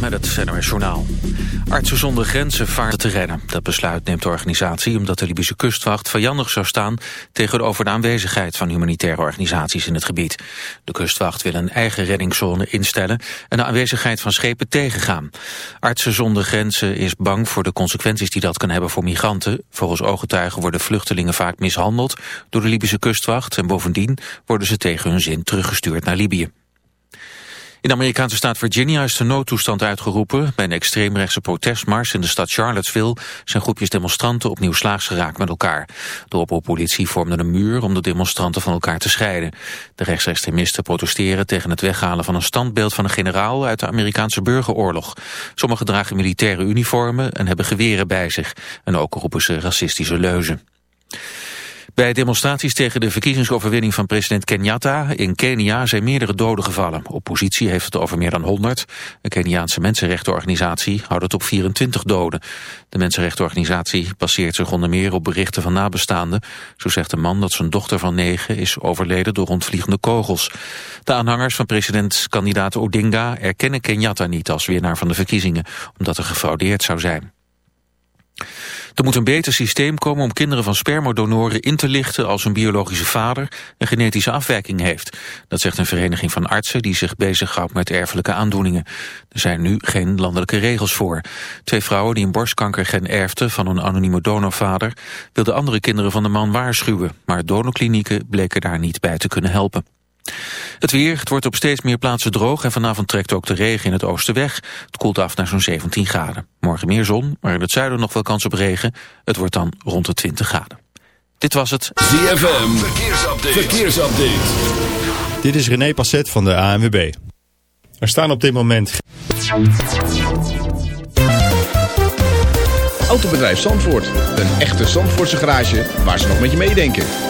met het Journaal. Artsen zonder grenzen vaart te rennen. Dat besluit neemt de organisatie omdat de Libische kustwacht vijandig zou staan tegenover de aanwezigheid van humanitaire organisaties in het gebied. De kustwacht wil een eigen reddingszone instellen en de aanwezigheid van schepen tegengaan. Artsen zonder grenzen is bang voor de consequenties die dat kan hebben voor migranten. Volgens ooggetuigen worden vluchtelingen vaak mishandeld door de Libische kustwacht en bovendien worden ze tegen hun zin teruggestuurd naar Libië. In de Amerikaanse staat Virginia is de noodtoestand uitgeroepen. Bij een extreemrechtse protestmars in de stad Charlottesville zijn groepjes demonstranten opnieuw slaags geraakt met elkaar. De oproeppolitie vormde een muur om de demonstranten van elkaar te scheiden. De rechtsextremisten protesteren tegen het weghalen van een standbeeld van een generaal uit de Amerikaanse burgeroorlog. Sommigen dragen militaire uniformen en hebben geweren bij zich. En ook roepen ze racistische leuzen. Bij demonstraties tegen de verkiezingsoverwinning van president Kenyatta in Kenia zijn meerdere doden gevallen. Oppositie heeft het over meer dan 100. De Keniaanse mensenrechtenorganisatie houdt het op 24 doden. De mensenrechtenorganisatie passeert zich onder meer op berichten van nabestaanden. Zo zegt de man dat zijn dochter van negen is overleden door rondvliegende kogels. De aanhangers van presidentskandidaat Odinga erkennen Kenyatta niet als winnaar van de verkiezingen, omdat er gefraudeerd zou zijn. Er moet een beter systeem komen om kinderen van spermadonoren in te lichten als hun biologische vader een genetische afwijking heeft. Dat zegt een vereniging van artsen die zich bezighoudt met erfelijke aandoeningen. Er zijn nu geen landelijke regels voor. Twee vrouwen die een borstkankergen erfden van een anonieme donorvader wilden andere kinderen van de man waarschuwen, maar donorklinieken bleken daar niet bij te kunnen helpen. Het weer, het wordt op steeds meer plaatsen droog en vanavond trekt ook de regen in het oosten weg. Het koelt af naar zo'n 17 graden. Morgen meer zon, maar in het zuiden nog wel kans op regen. Het wordt dan rond de 20 graden. Dit was het ZFM Verkeersupdate. Verkeersupdate. Dit is René Passet van de ANWB. Er staan op dit moment... Autobedrijf Zandvoort. Een echte Zandvoortse garage waar ze nog met je meedenken.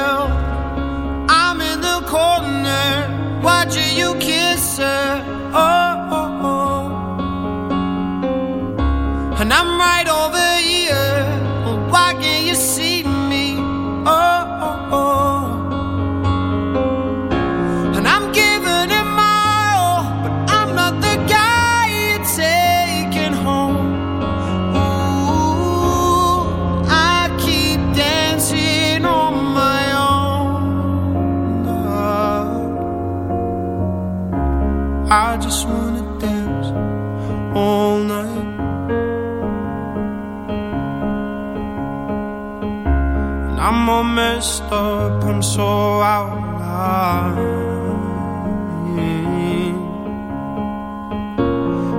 And I'm all messed up, I'm so out of loud.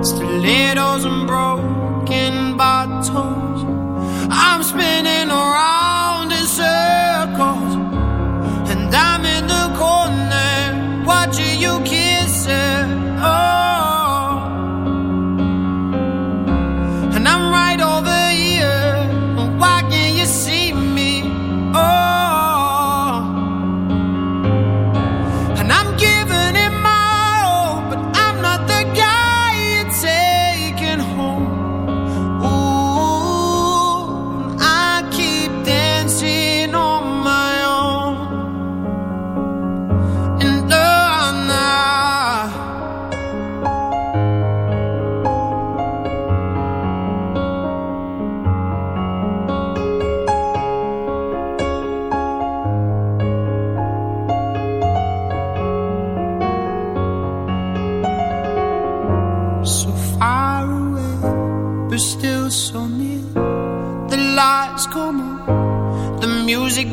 Stilettos and broken bottles. I'm spinning around.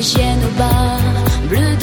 氢氧吧，blue。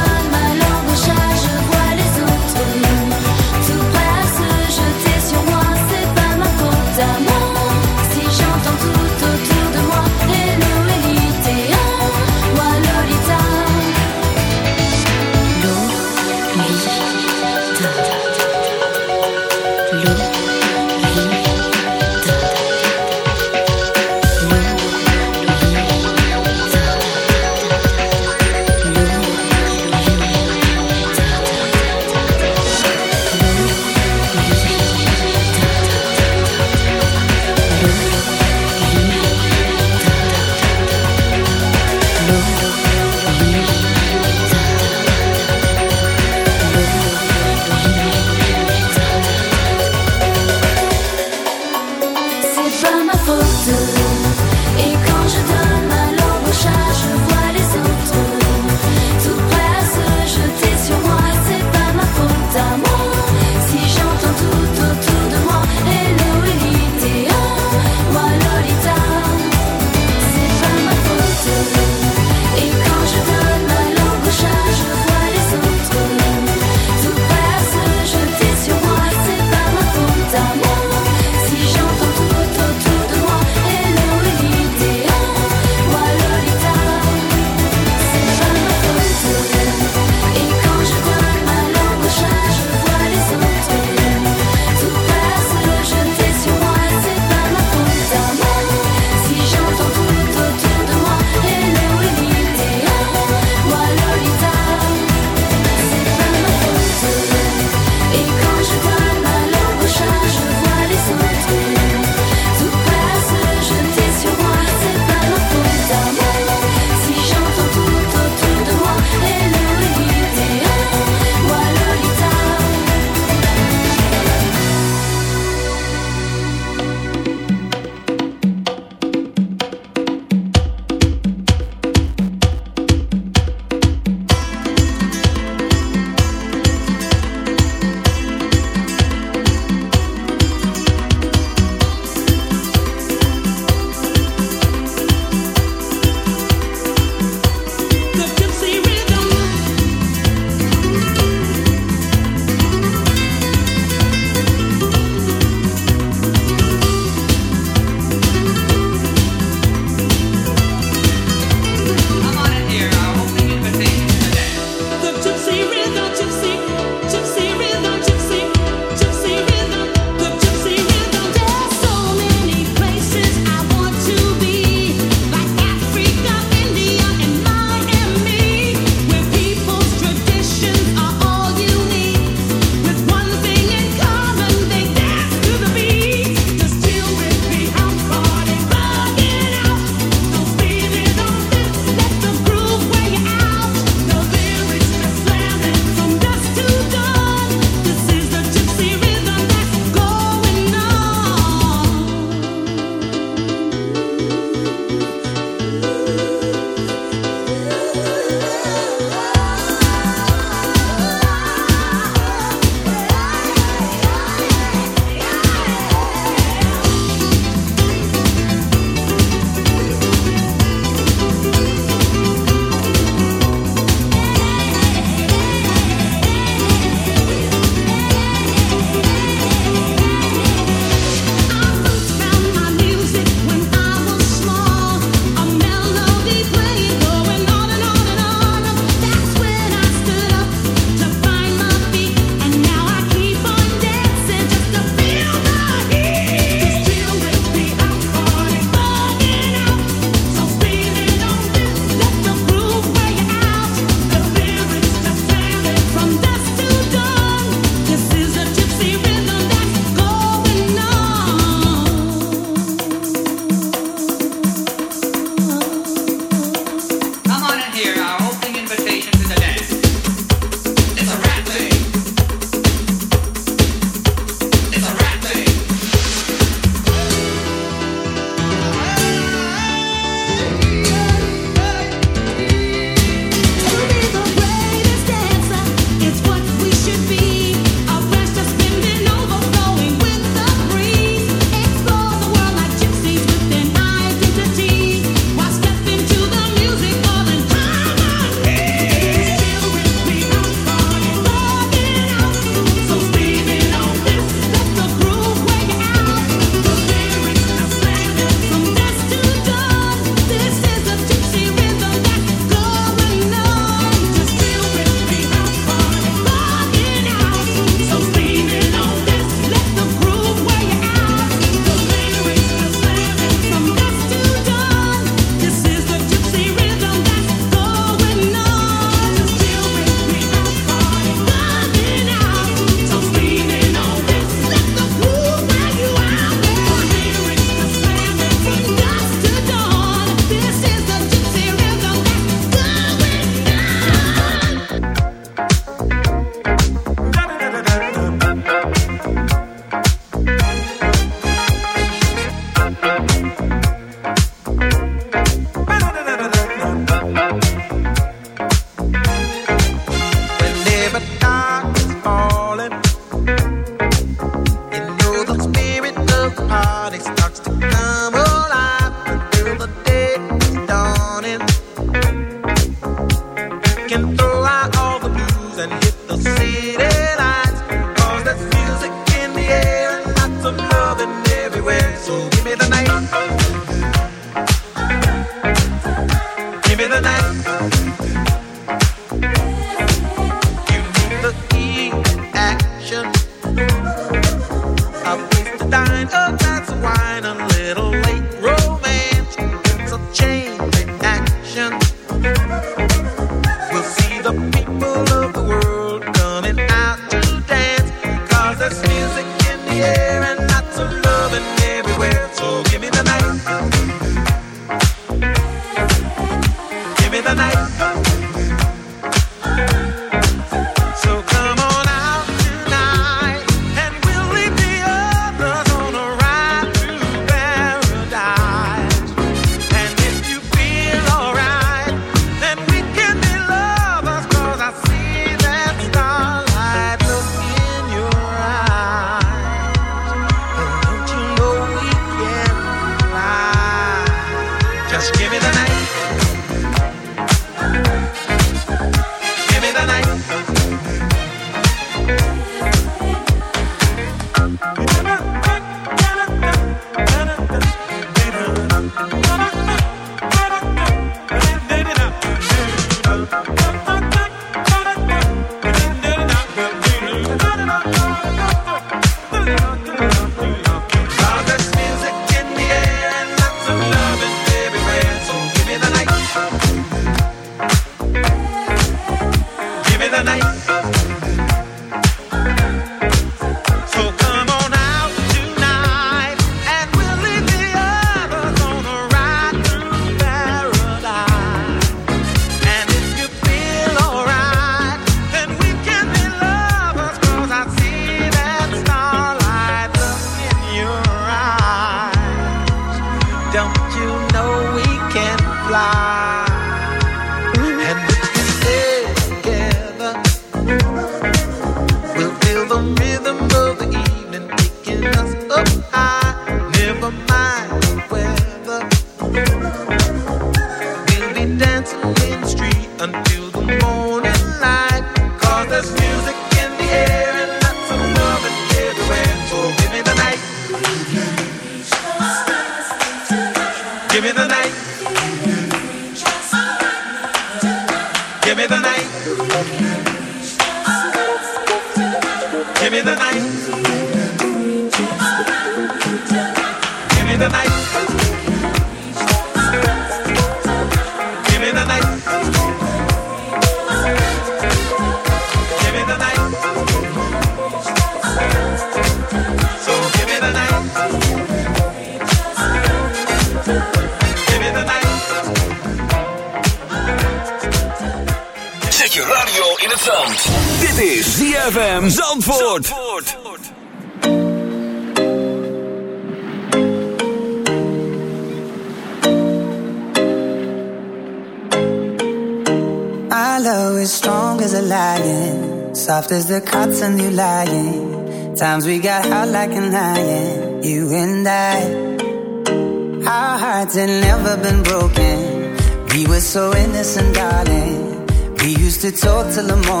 till the morning.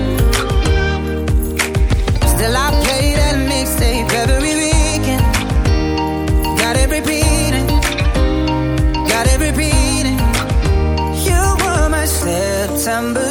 remember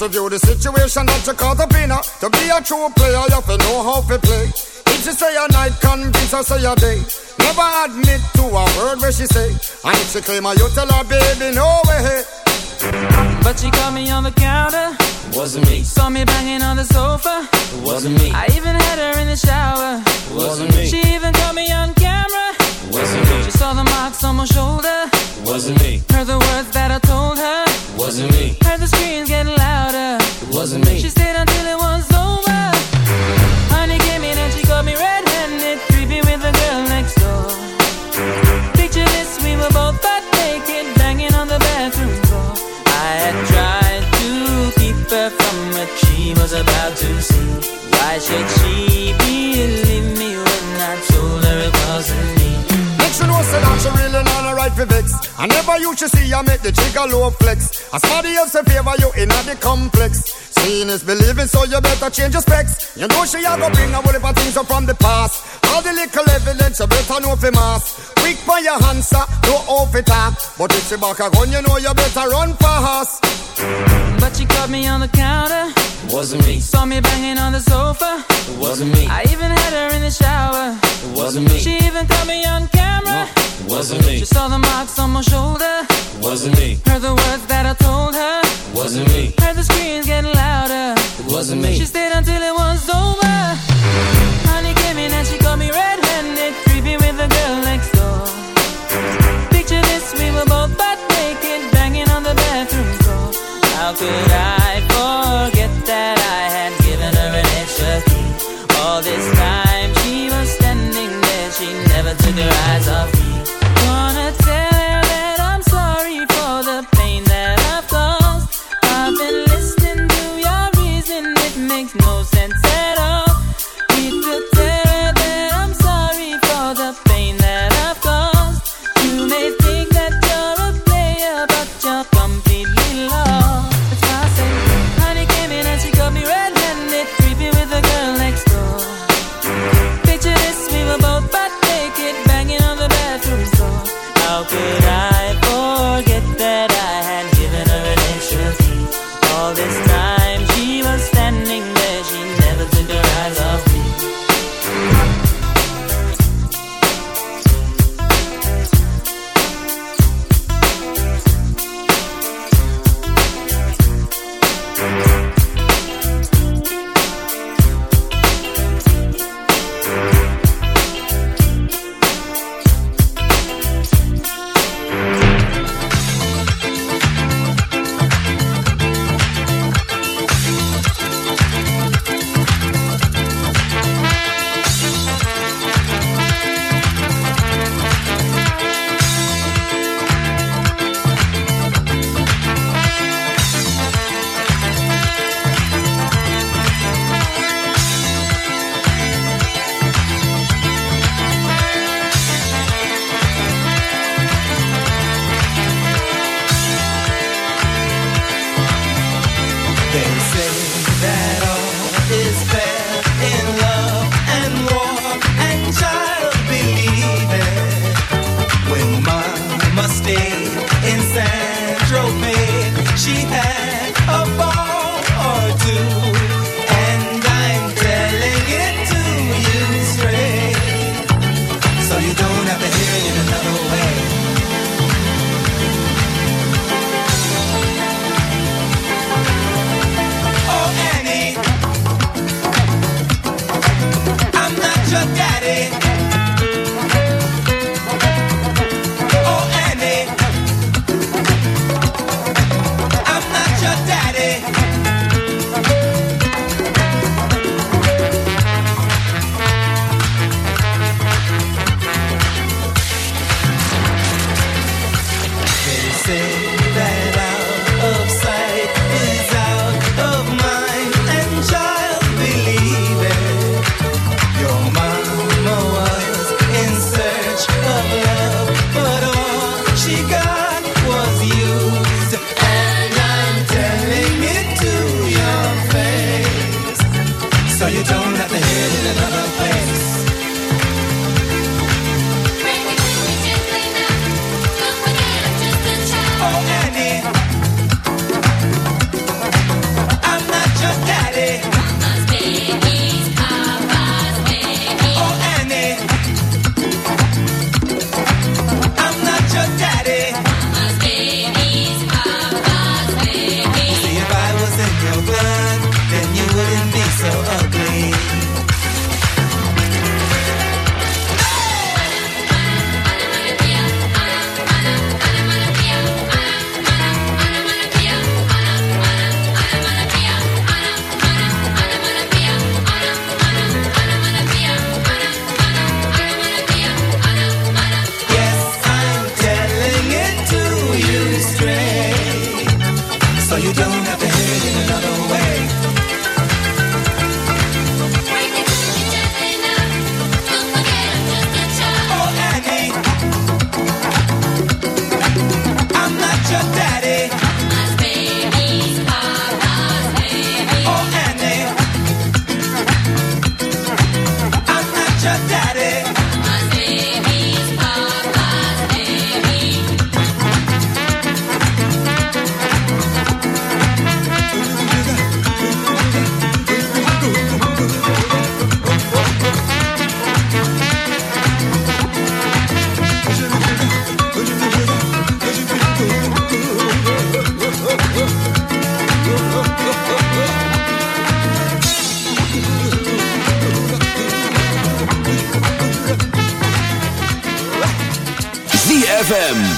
So view the situation that you flex. As somebody else in favor you in the complex. Seeing is believing, so you better change your specs. You know she a go bring a whole heap of things up from the past. All the little evidence you better know for mass. Quick for your answer, no off it up. But if she back a gun, you know you better run fast. But she caught me on the counter. Wasn't me. Saw me banging on the sofa. It wasn't me. I even had her in the shower. It wasn't me. She even caught me on camera. It wasn't me. She saw the marks on my shoulder. It wasn't me. Heard the words that I told her. It wasn't me. Heard the screams getting louder. It wasn't me. She stayed until it was over. Honey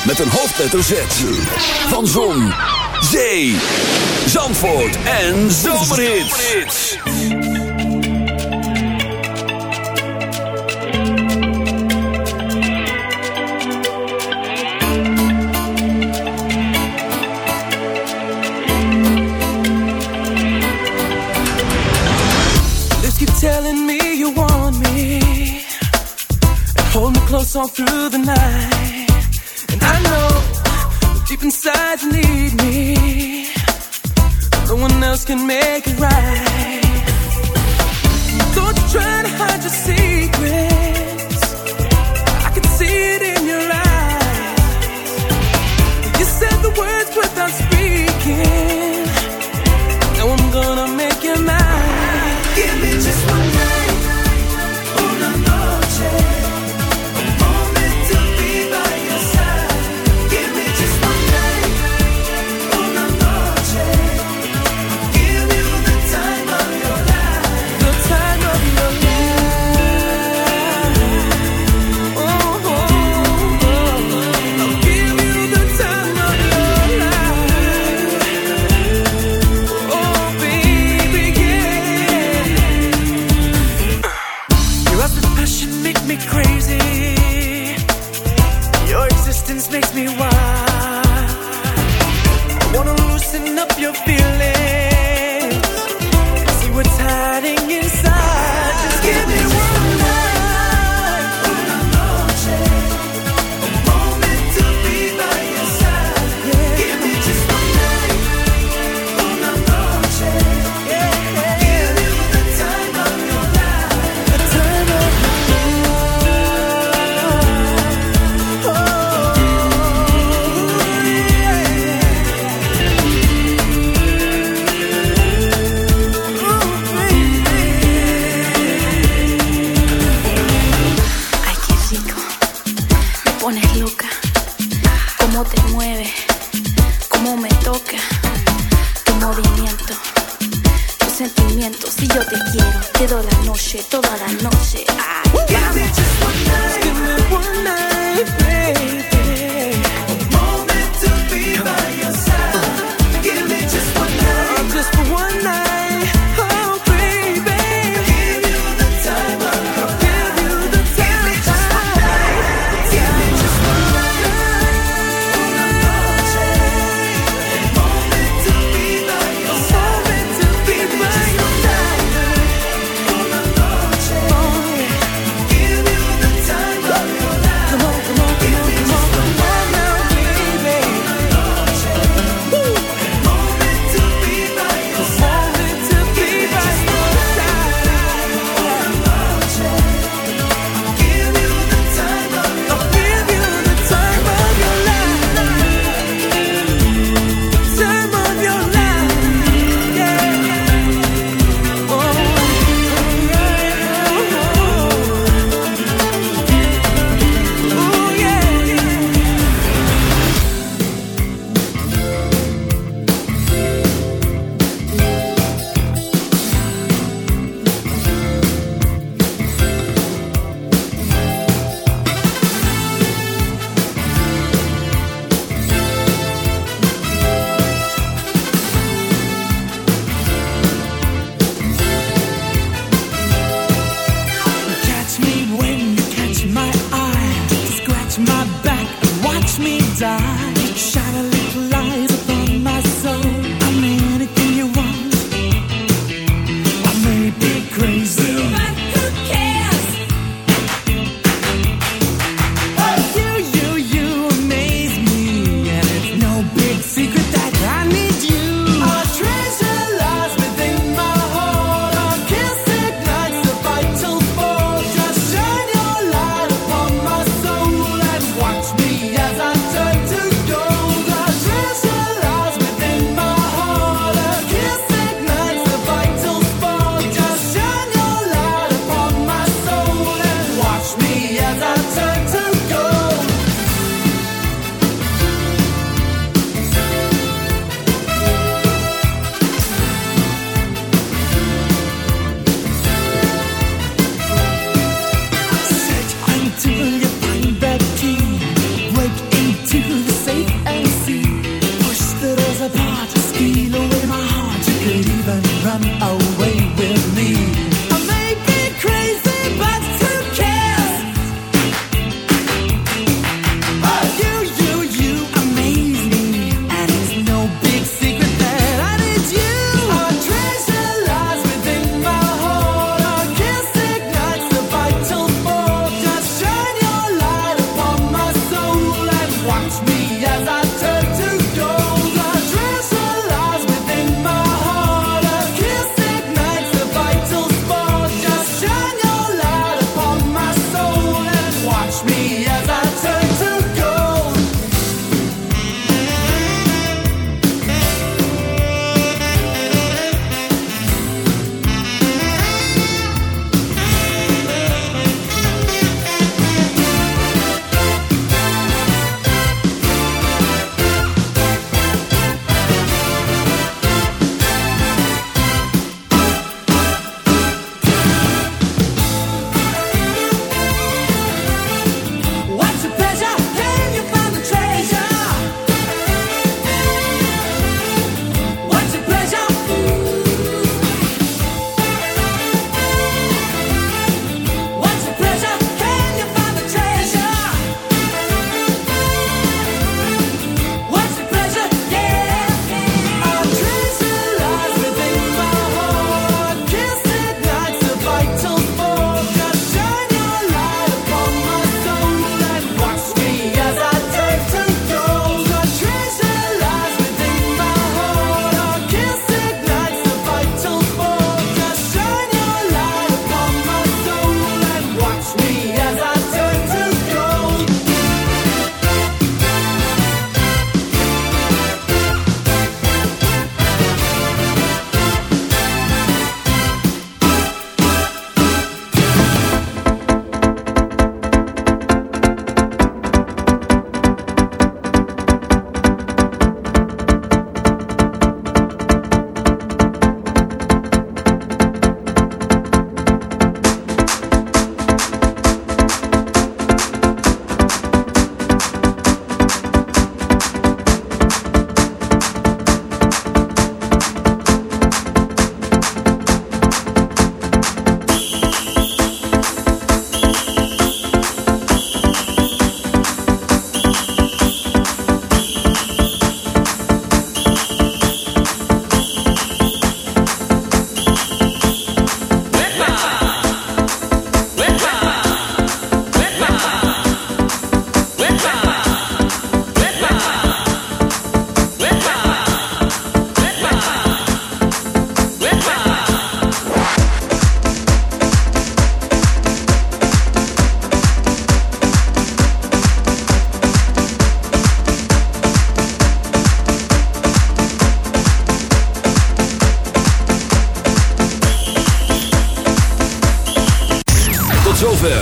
met een hoofdletter Z. Van Zon, Zee, Zandvoort en Zomerhits. Let's keep telling me you want me. And hold me close all through the night. inside you need me. No one else can make it right. Don't you try to hide your secret.